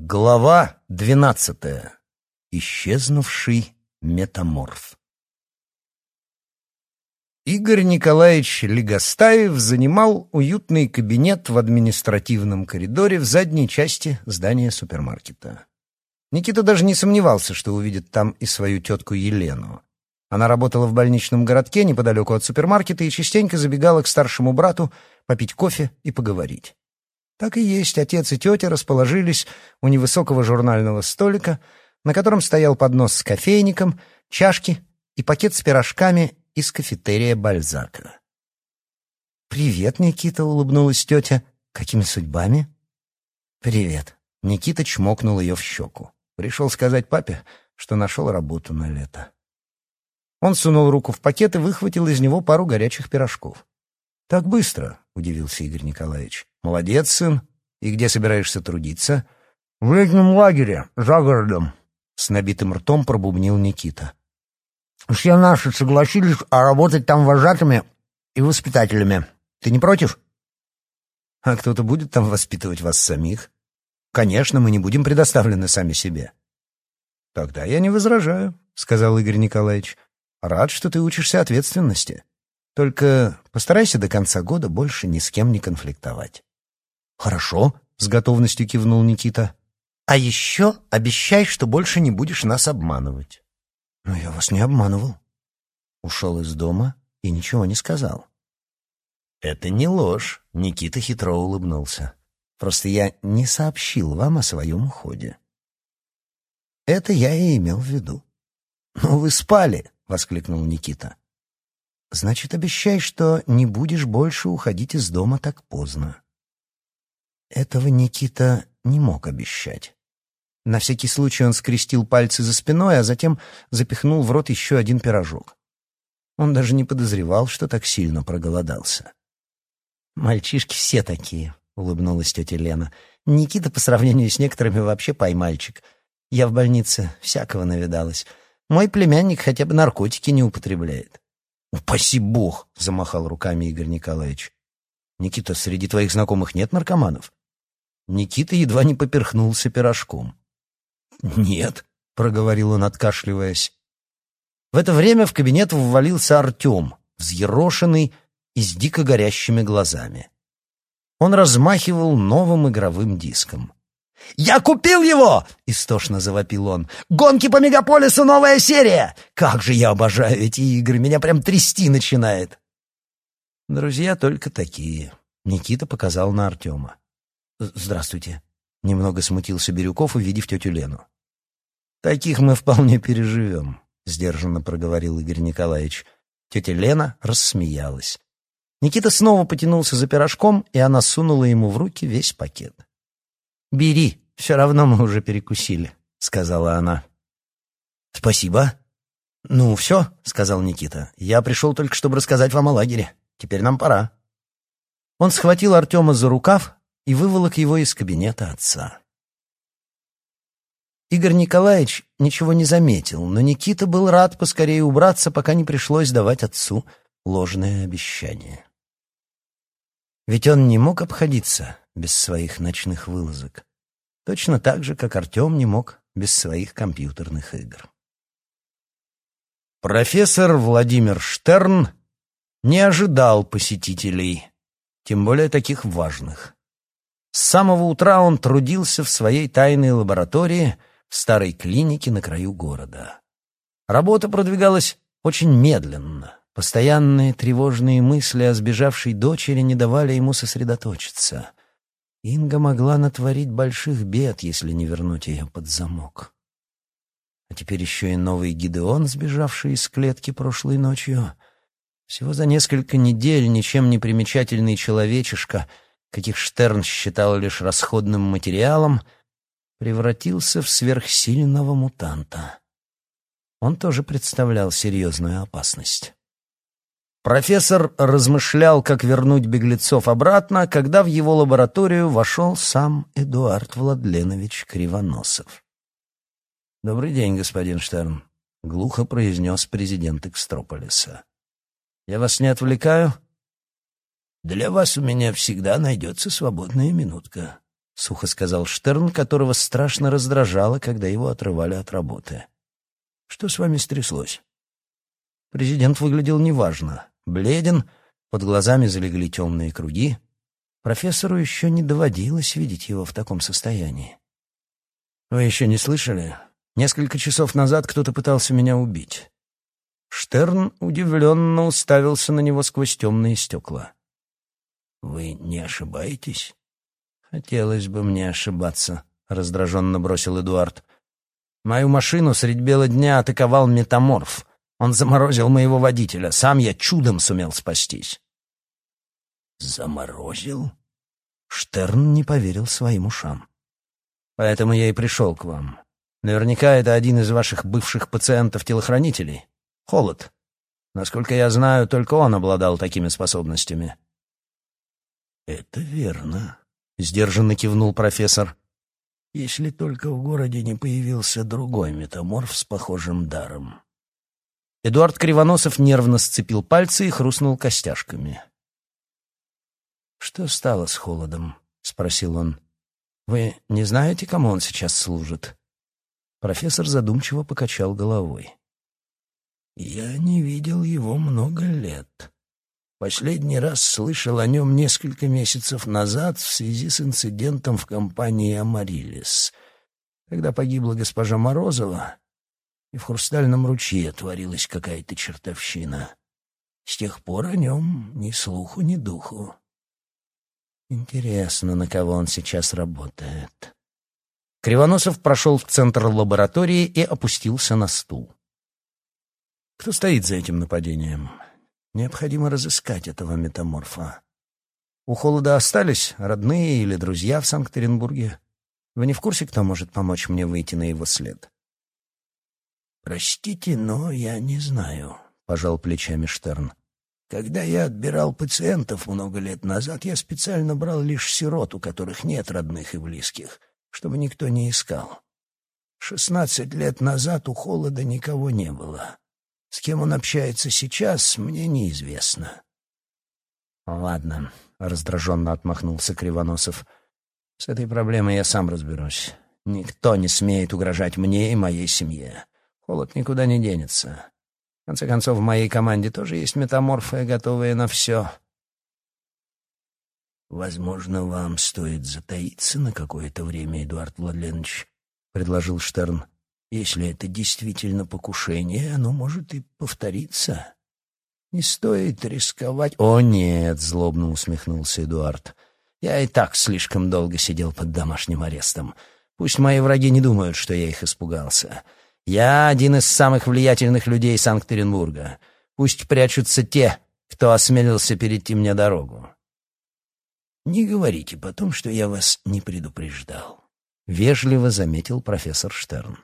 Глава двенадцатая. Исчезнувший метаморф. Игорь Николаевич Легостаев занимал уютный кабинет в административном коридоре в задней части здания супермаркета. Никита даже не сомневался, что увидит там и свою тетку Елену. Она работала в больничном городке неподалеку от супермаркета и частенько забегала к старшему брату попить кофе и поговорить. Так и есть, отец и тетя расположились у невысокого журнального столика, на котором стоял поднос с кофейником, чашки и пакет с пирожками из кафетерия Бальзака. «Привет, Никита», — улыбнулась тетя. «Какими судьбами?» «Привет». Никита чмокнул ее в щеку. Пришел сказать папе, что нашел работу на лето. Он сунул руку в пакет и выхватил из него пару горячих пирожков. «Так быстро», — удивился Игорь Николаевич. «Молодец, сын. И где собираешься трудиться?» «В летнем лагере, за городом», — с набитым ртом пробубнил Никита. «Все наши согласились а работать там вожатыми и воспитателями. Ты не против?» «А кто-то будет там воспитывать вас самих?» «Конечно, мы не будем предоставлены сами себе». «Тогда я не возражаю», — сказал Игорь Николаевич. «Рад, что ты учишься ответственности. Только постарайся до конца года больше ни с кем не конфликтовать». «Хорошо», — с готовностью кивнул Никита. «А еще обещай, что больше не будешь нас обманывать». «Но я вас не обманывал». Ушел из дома и ничего не сказал. «Это не ложь», — Никита хитро улыбнулся. «Просто я не сообщил вам о своем уходе». «Это я и имел в виду». «Ну, вы спали», — воскликнул Никита. «Значит, обещай, что не будешь больше уходить из дома так поздно». Этого Никита не мог обещать. На всякий случай он скрестил пальцы за спиной, а затем запихнул в рот еще один пирожок. Он даже не подозревал, что так сильно проголодался. «Мальчишки все такие», — улыбнулась тетя Лена. «Никита по сравнению с некоторыми вообще поймальчик. Я в больнице всякого навидалась. Мой племянник хотя бы наркотики не употребляет». «Упаси бог!» — замахал руками Игорь Николаевич. «Никита, среди твоих знакомых нет наркоманов?» Никита едва не поперхнулся пирожком. «Нет», — проговорил он, откашливаясь. В это время в кабинет ввалился Артем, взъерошенный и с дико горящими глазами. Он размахивал новым игровым диском. «Я купил его!» — истошно завопил он. «Гонки по мегаполису новая серия! Как же я обожаю эти игры! Меня прям трясти начинает!» Друзья только такие. Никита показал на Артема. «Здравствуйте». Немного смутился Бирюков, увидев тетю Лену. «Таких мы вполне переживем», — сдержанно проговорил Игорь Николаевич. Тетя Лена рассмеялась. Никита снова потянулся за пирожком, и она сунула ему в руки весь пакет. «Бери, все равно мы уже перекусили», — сказала она. «Спасибо». «Ну, все», — сказал Никита. «Я пришел только, чтобы рассказать вам о лагере. Теперь нам пора». Он схватил Артема за рукав, и выволок его из кабинета отца. Игорь Николаевич ничего не заметил, но Никита был рад поскорее убраться, пока не пришлось давать отцу ложное обещание. Ведь он не мог обходиться без своих ночных вылазок, точно так же, как Артем не мог без своих компьютерных игр. Профессор Владимир Штерн не ожидал посетителей, тем более таких важных. С самого утра он трудился в своей тайной лаборатории в старой клинике на краю города. Работа продвигалась очень медленно. Постоянные тревожные мысли о сбежавшей дочери не давали ему сосредоточиться. Инга могла натворить больших бед, если не вернуть ее под замок. А теперь еще и новый Гидеон, сбежавший из клетки прошлой ночью. Всего за несколько недель ничем не примечательный человечишка — каких Штерн считал лишь расходным материалом, превратился в сверхсильного мутанта. Он тоже представлял серьезную опасность. Профессор размышлял, как вернуть беглецов обратно, когда в его лабораторию вошел сам Эдуард Владленович Кривоносов. «Добрый день, господин Штерн», — глухо произнес президент Экстрополиса. «Я вас не отвлекаю?» Для вас у меня всегда найдется свободная минутка», сухо сказал Штерн, которого страшно раздражало, когда его отрывали от работы. «Что с вами стряслось?» Президент выглядел неважно. Бледен, под глазами залегли темные круги. Профессору еще не доводилось видеть его в таком состоянии. «Вы еще не слышали? Несколько часов назад кто-то пытался меня убить». Штерн удивленно уставился на него сквозь темные стекла. «Вы не ошибаетесь?» «Хотелось бы мне ошибаться», — раздраженно бросил Эдуард. «Мою машину средь бела дня атаковал метаморф. Он заморозил моего водителя. Сам я чудом сумел спастись». «Заморозил?» Штерн не поверил своим ушам. «Поэтому я и пришел к вам. Наверняка это один из ваших бывших пациентов-телохранителей. Холод. Насколько я знаю, только он обладал такими способностями». «Это верно», — сдержанно кивнул профессор. «Если только в городе не появился другой метаморф с похожим даром». Эдуард Кривоносов нервно сцепил пальцы и хрустнул костяшками. «Что стало с холодом?» — спросил он. «Вы не знаете, кому он сейчас служит?» Профессор задумчиво покачал головой. «Я не видел его много лет. Последний раз слышал о нем несколько месяцев назад в связи с инцидентом в компании «Амарилис», когда погибла госпожа Морозова, и в «Хрустальном ручье» творилась какая-то чертовщина. С тех пор о нем ни слуху, ни духу. Интересно, на кого он сейчас работает. Кривоносов прошел в центр лаборатории и опустился на стул. Кто стоит за этим нападением? Необходимо разыскать этого метаморфа. У Холода остались родные или друзья в Санкт-Петербурге? Вы не в курсе, кто может помочь мне выйти на его след? «Простите, но я не знаю», — пожал плечами Штерн. «Когда я отбирал пациентов много лет назад, я специально брал лишь сирот, у которых нет родных и близких, чтобы никто не искал. Шестнадцать лет назад у Холода никого не было. С кем он общается сейчас, мне неизвестно. «Ладно», — раздраженно отмахнулся Кривоносов. «С этой проблемой я сам разберусь. Никто не смеет угрожать мне и моей семье. Холод никуда не денется. В конце концов, в моей команде тоже есть метаморфы, готовые на все». «Возможно, вам стоит затаиться на какое-то время, Эдуард Владленович», — предложил Штерн. Если это действительно покушение, оно может и повториться. Не стоит рисковать. О нет, злобно усмехнулся Эдуард. Я и так слишком долго сидел под домашним арестом. Пусть мои враги не думают, что я их испугался. Я один из самых влиятельных людей Санкт-Петербурга. Пусть прячутся те, кто осмелился перейти мне дорогу. Не говорите потом, что я вас не предупреждал, вежливо заметил профессор Штерн.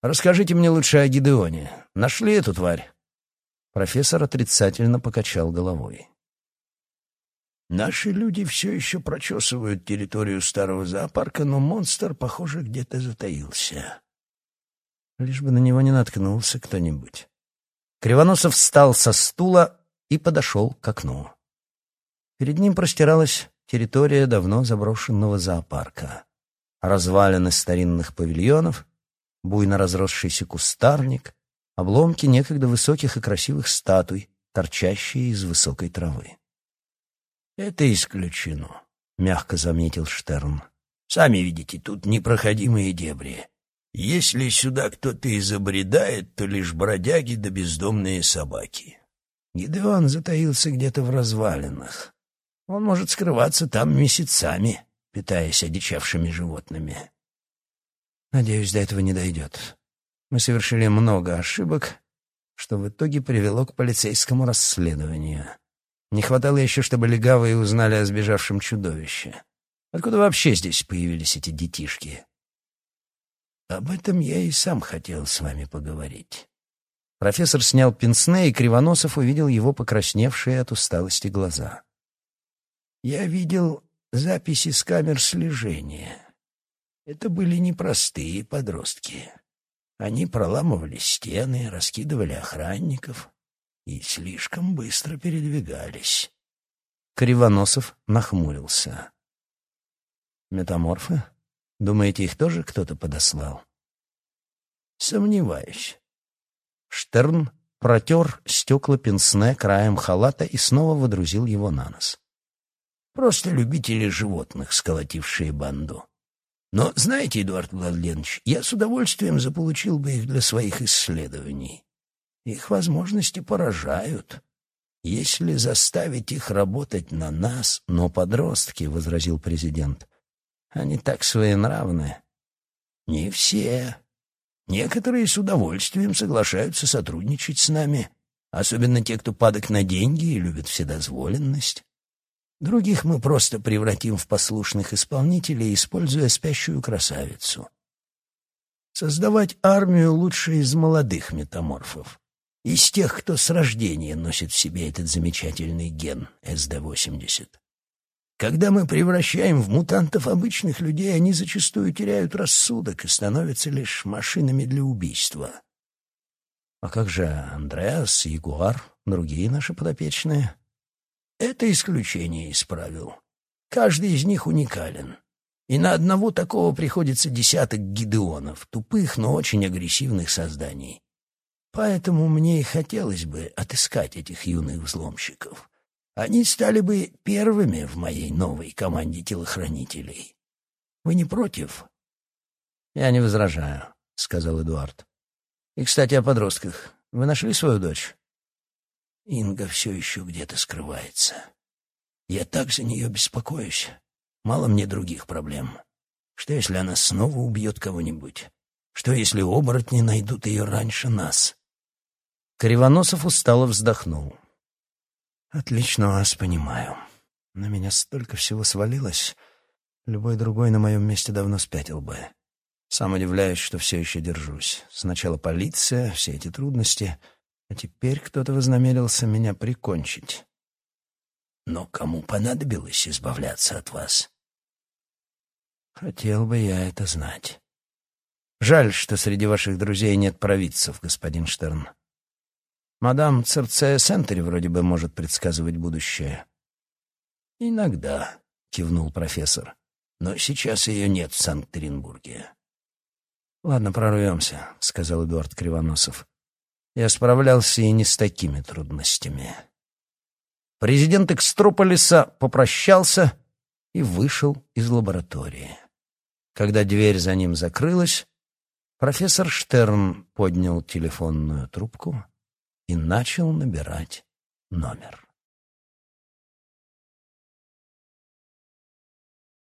Расскажите мне лучше о Гидеоне. Нашли эту тварь?» Профессор отрицательно покачал головой. «Наши люди все еще прочесывают территорию старого зоопарка, но монстр, похоже, где-то затаился. Лишь бы на него не наткнулся кто-нибудь». Кривоносов встал со стула и подошел к окну. Перед ним простиралась территория давно заброшенного зоопарка. Развалины старинных павильонов, буйно разросшийся кустарник, обломки некогда высоких и красивых статуй, торчащие из высокой травы. «Это исключено», — мягко заметил Штерн. «Сами видите, тут непроходимые дебри. Если сюда кто-то и забредает, то лишь бродяги да бездомные собаки. Гидеон затаился где-то в развалинах. Он может скрываться там месяцами, питаясь одичавшими животными. Надеюсь, до этого не дойдет. Мы совершили много ошибок, что в итоге привело к полицейскому расследованию. Не хватало еще, чтобы легавые узнали о сбежавшем чудовище. Откуда вообще здесь появились эти детишки? Об этом я и сам хотел с вами поговорить. Профессор снял пенсне, и Кривоносов увидел его покрасневшие от усталости глаза. Я видел записи с камер слежения. Это были непростые подростки. Они проламывали стены, раскидывали охранников и слишком быстро передвигались. Кривоносов нахмурился. Метаморфы? Думаете, их тоже кто-то подослал? Сомневаюсь. Штерн протер стекла пенсне краем халата и снова водрузил его на нос. Просто любители животных, сколотившие банду. Но, знаете, Эдуард Владленович, я с удовольствием заполучил бы их для своих исследований. Их возможности поражают. Если заставить их работать на нас, но подростки, — возразил президент, — они так своенравны. Не все. Некоторые с удовольствием соглашаются сотрудничать с нами, особенно те, кто падок на деньги и любит вседозволенность. Других мы просто превратим в послушных исполнителей, используя спящую красавицу. Создавать армию лучше из молодых метаморфов, из тех, кто с рождения носит в себе этот замечательный ген СД-80. Когда мы превращаем в мутантов обычных людей, они зачастую теряют рассудок и становятся лишь машинами для убийства. А как же Андреас, Ягуар, другие наши подопечные? Это исключение из правил. Каждый из них уникален. И на одного такого приходится десяток гидеонов, тупых, но очень агрессивных созданий. Поэтому мне и хотелось бы отыскать этих юных взломщиков. Они стали бы первыми в моей новой команде телохранителей. Вы не против? Я не возражаю, сказал Эдуард. И, кстати, о подростках. Вы нашли свою дочь? Инга все еще где-то скрывается. Я так за нее беспокоюсь. Мало мне других проблем. Что, если она снова убьет кого-нибудь? Что, если оборотни найдут ее раньше нас? Кривоносов устало вздохнул. Отлично вас понимаю. На меня столько всего свалилось. Любой другой на моем месте давно спятил бы. Сам удивляюсь, что все еще держусь. Сначала полиция, все эти трудности, а теперь кто-то вознамерился меня прикончить. Но кому понадобилось избавляться от вас? Хотел бы я это знать. Жаль, что среди ваших друзей нет провидцев, господин Штерн. Мадам Церцея Сентери вроде бы может предсказывать будущее. Иногда, кивнул профессор. Но сейчас ее нет в Санкт-Петербурге. Ладно, прорвемся, сказал Эдуард Кривоносов. Я справлялся и не с такими трудностями. Президент Экстрополиса попрощался и вышел из лаборатории. Когда дверь за ним закрылась, профессор Штерн поднял телефонную трубку и начал набирать номер.